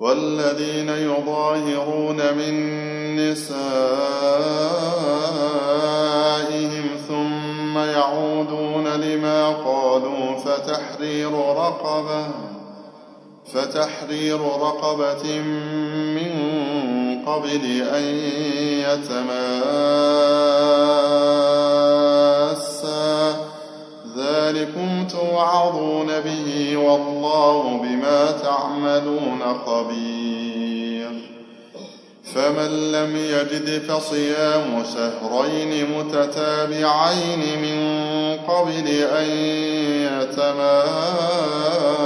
والذين يظاهرون من نسائهم ثم يعودون لما قالوا فتحرير رقبة فتحرير رقبة من قبل أن يتماسا ذلكم توعظون به والله بما تعملون خبير. فمن لم يجد فصيام شهرين متتابعين من قبل أن يتماسا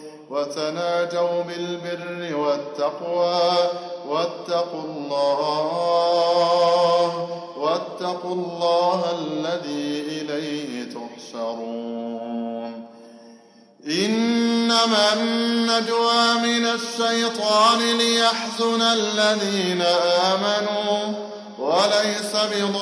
وتناجوا بالبر والتقوى واتقوا الله واتقوا الله الذي إليه تحشرون. إنما النجوى من الشيطان ليحزن الذين آمنوا وليس بضارهم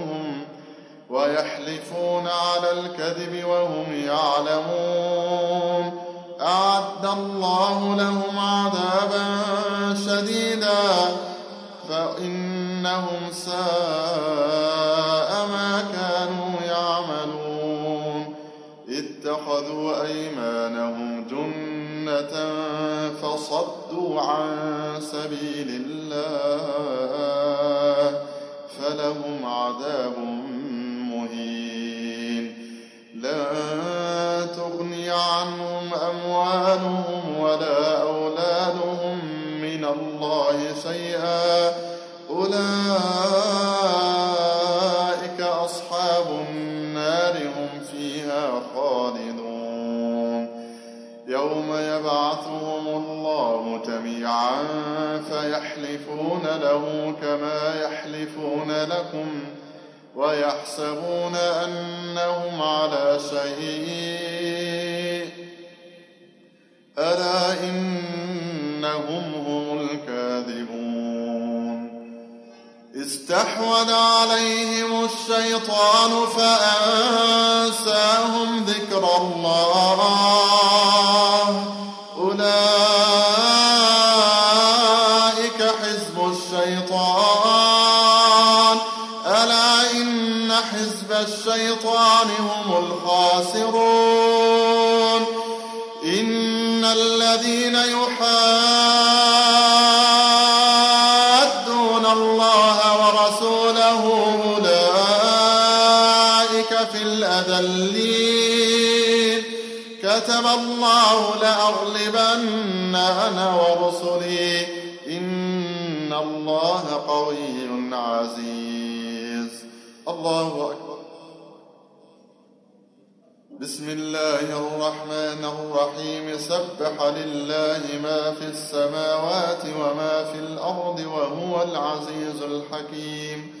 ويحلفون على الكذب وهم يعلمون. أعد الله لهم عذابا شديدا فإنهم ساء ما كانوا يعملون. اتخذوا أيمانهم جنة فصدوا عن سبيل الله. لكم ويحسبون أنهم على شيء. ألا إنهم هم الكاذبون. استحوذ عليهم الشيطان فأنساهم ذكر الله. أنا ورسلي. إن الله قوي عزيز. الله أكبر. بسم الله الرحمن الرحيم. سبح لله ما في السماوات وما في الأرض وهو العزيز الحكيم.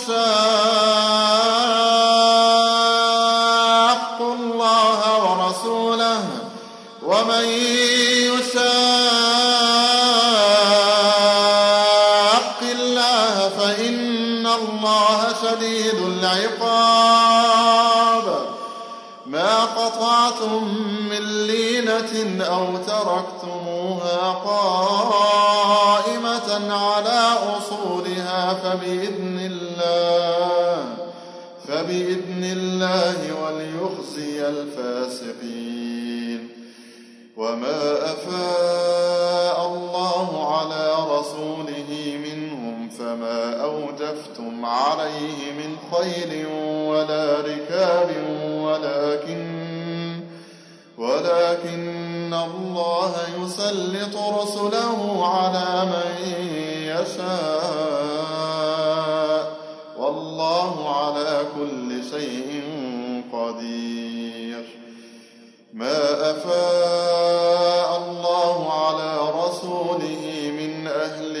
شديد العقاب. ما قطعتم من لينة أو تركتموها قائمة على أصولها فبإذن الله فبإذن الله وليخزي الفاسقين. وما أفاء الله على رسوله فما أوجفتم عليه من خيل ولا ركاب ولكن ولكن الله يسلط رسله على من يشاء. والله على كل شيء قدير. ما أفاء الله على رسوله من أهل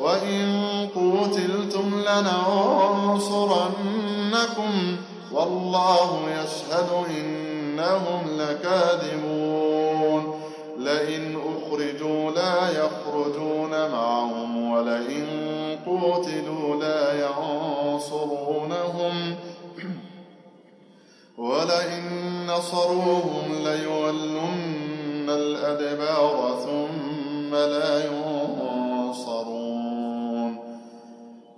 وإن قوتلتم لننصرنكم والله يشهد إنهم لكاذبون لئن أخرجوا لا يخرجون معهم ولئن قوتلوا لا ينصرونهم ولئن نصروهم ليولن الأدبار ثم لا ينصرون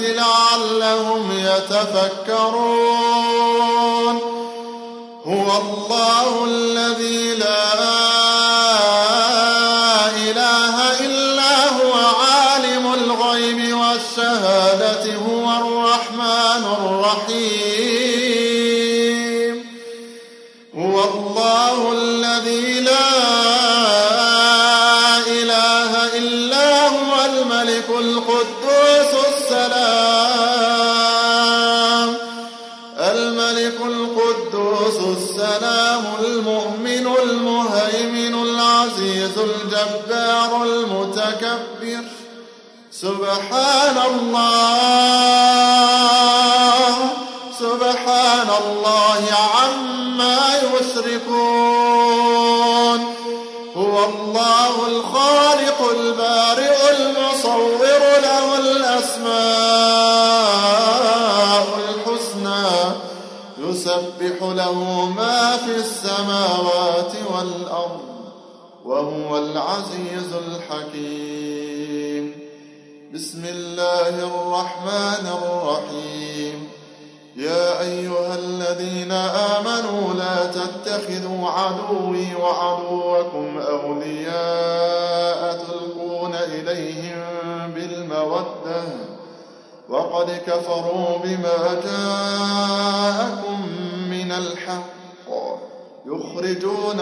لعلهم يتفكرون. هو الله الذي الملك القدوس السلام. الملك القدوس السلام المؤمن المهيمن العزيز الجبار المتكبر. سبحان الله سبحان الله عما يشركون. هو الله الخالق يسبح له ما في السماوات والأرض وهو العزيز الحكيم. بسم الله الرحمن الرحيم. يا أيها الذين آمنوا لا تتخذوا عدوي وعدوكم أولياء تلقون إليهم بالمودة وقد كفروا بما جاءكم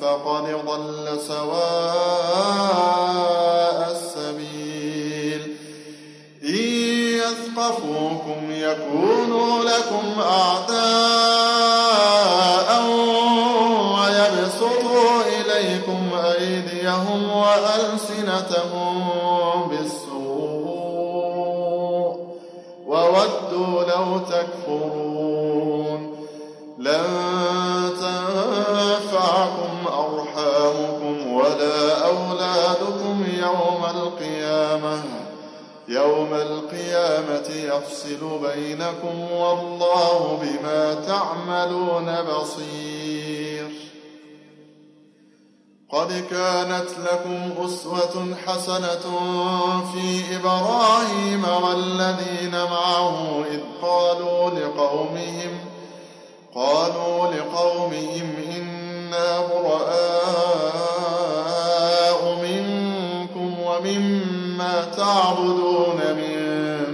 فقد ضل سواء السبيل. إن ثقفوكم يكونوا لكم أعداء ويبسطوا إليكم أيديهم وألسنتهم بالسوء وودوا لو تكفرون. لن تنفعكم ولا أولادكم يوم القيامة. يوم القيامة يفصل بينكم والله بما تعملون بصير. قد كانت لكم أسوة حسنة في إبراهيم والذين معه إذ قالوا لقومهم قالوا لقومهم إنا منكم ومما تعبدون من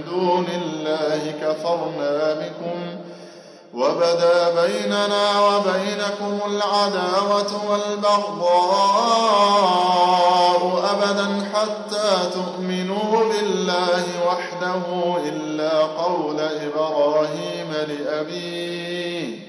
دون الله كفرنا بكم وبدا بيننا وبينكم العداوة والبغضاء أبدا حتى تؤمنوا بالله وحده إلا قول إبراهيم لأبيه.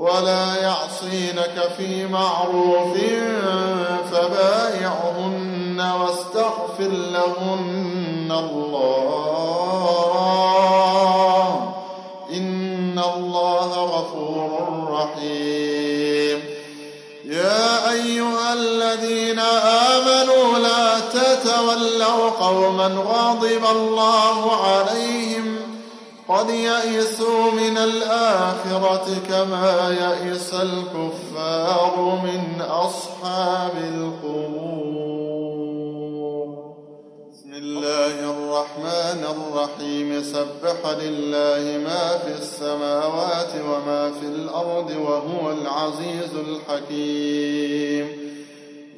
ولا يعصينك في معروف فبايعهن واستغفر لهن الله. إن الله غفور رحيم. يا أيها الذين آمنوا لا تتولوا قوما غضب الله عليهم قد يئسوا من الآخرة كما يئس الكفار من أصحاب القبور. بسم الله الرحمن الرحيم. سبح لله ما في السماوات وما في الأرض وهو العزيز الحكيم.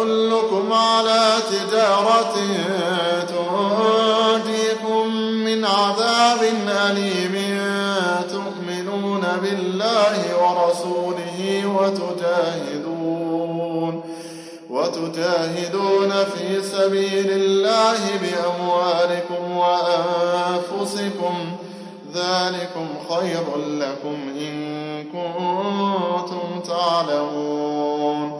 أدلكم على تجارة تنجيكم من عذاب أليم. تؤمنون بالله ورسوله وتجاهدون وتجاهدون في سبيل الله بأموالكم وأنفسكم. ذلكم خير لكم إن كنتم تعلمون.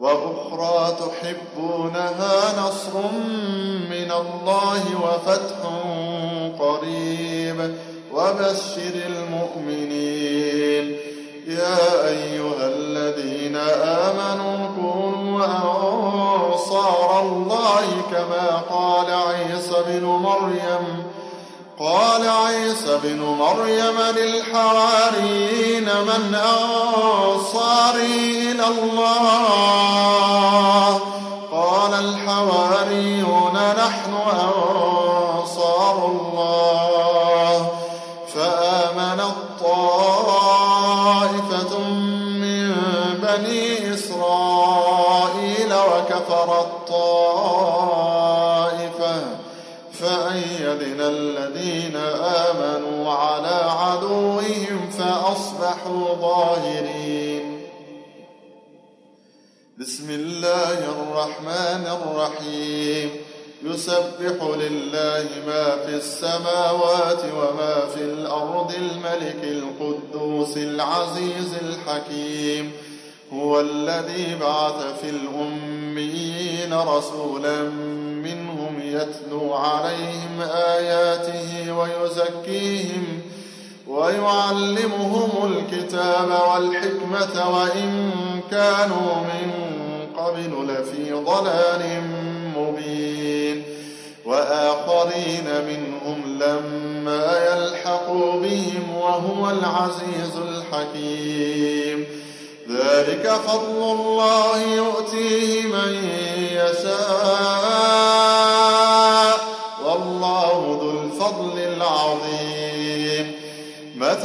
وأخرى تحبونها نصر من الله وفتح قريب وبشر المؤمنين يا ايها الذين امنوا كونوا انصار الله كما قال عيسى بن مريم قال عيسى بن مريم للحواريين من أنصاري إلى الله. الله الرحمن الرحيم. يسبح لله ما في السماوات وما في الأرض الملك القدوس العزيز الحكيم. هو الذي بعث في الأميين رسولا منهم يتلو عليهم آياته ويزكيهم ويعلمهم الكتاب والحكمة وإن كانوا من قبل لفي ضلال مبين. وآخرين منهم لما يلحقوا بهم وهو العزيز الحكيم. ذلك فضل الله يؤتيه من يشاء.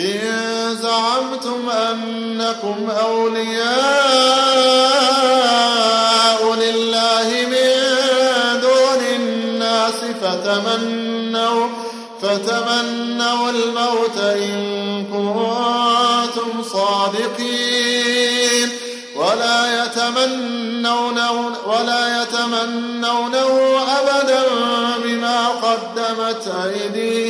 إن زعمتم أنكم أولياء لله من دون الناس فتمنوا فتمنوا الموت إن كنتم صادقين. ولا يتمنونه ولا يتمنونه أبدا بما قدمت أيديهم.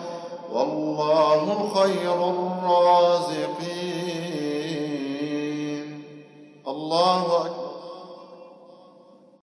والله خير الرازقين. الله أكبر.